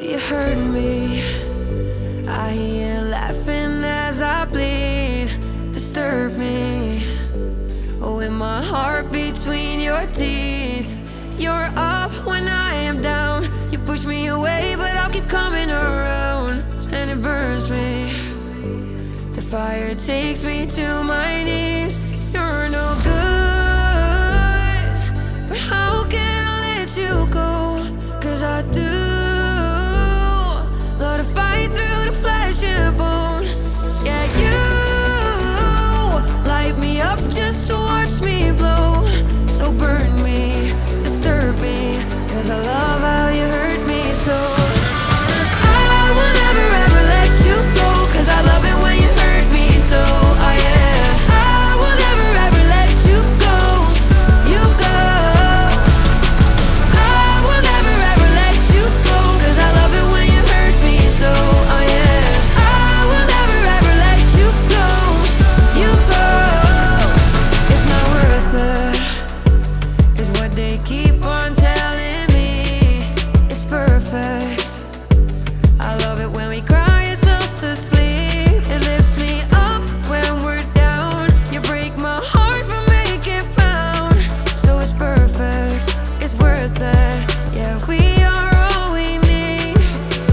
You hurt me. I hear laughing as I bleed. Disturb me. Oh, with my heart between your teeth. You're up when I am down. You push me away, but I'll keep coming around. And it burns me. The fire takes me to my knees. They keep on telling me. It's perfect. I love it when we cry ourselves to sleep. It lifts me up when we're down. You break my heart but make it pound. So it's perfect. It's worth it. Yeah, we are all we need.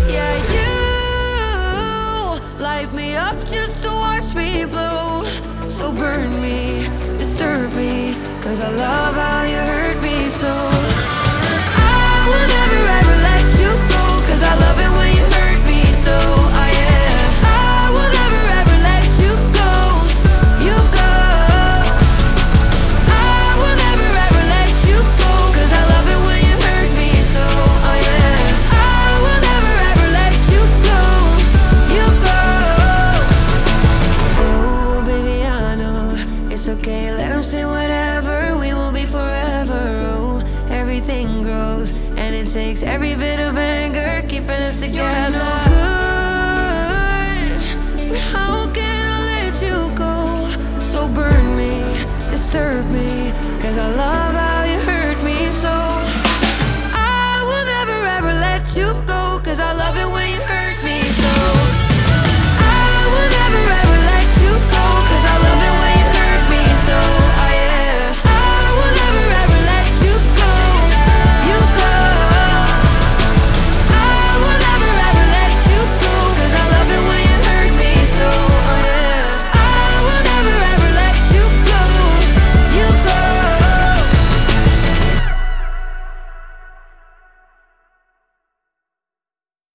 Yeah, you light me up just to watch me blow. So burn me, disturb me. Cause I love takes every bit of anger keeping us together. You're no good. How can I let you go? So burn me, disturb me, cause I love